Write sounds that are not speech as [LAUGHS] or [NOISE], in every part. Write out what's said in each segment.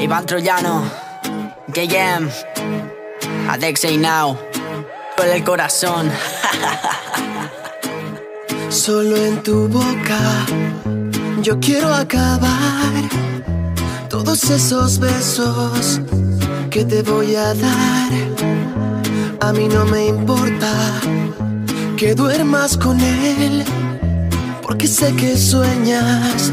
Iván Troyano, Gayem, Adexe y Now, duele el corazón. [LAUGHS] Solo en tu boca yo quiero acabar todos esos besos que te voy a dar. A mí no me importa que duermas con él, porque sé que sueñas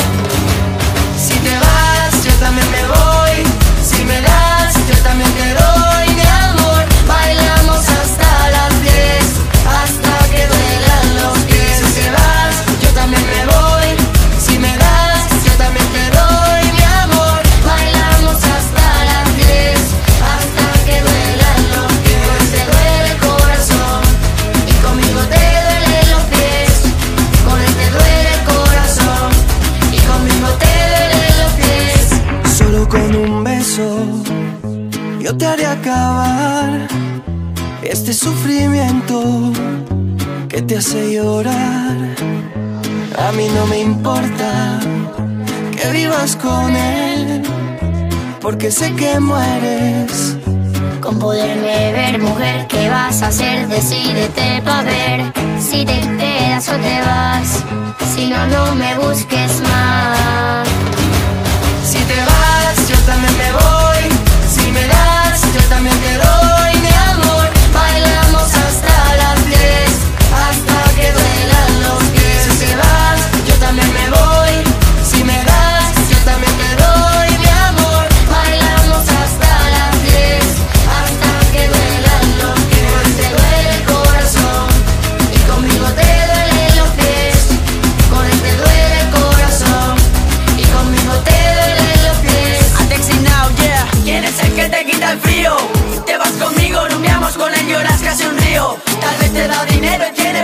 Yo te haré acabar este sufrimiento que te hace llorar. A mí no me importa que vivas con él, porque sé que mueres. Con poderme ver, mujer, ¿qué vas a hacer? Decídete pa' ver si te quedas o te vas. Si no, no me busques más. ¿Quién el que te quita el frío? Te vas conmigo, rumiamos con él, lloras casi un río. Tal vez te da dinero y tiene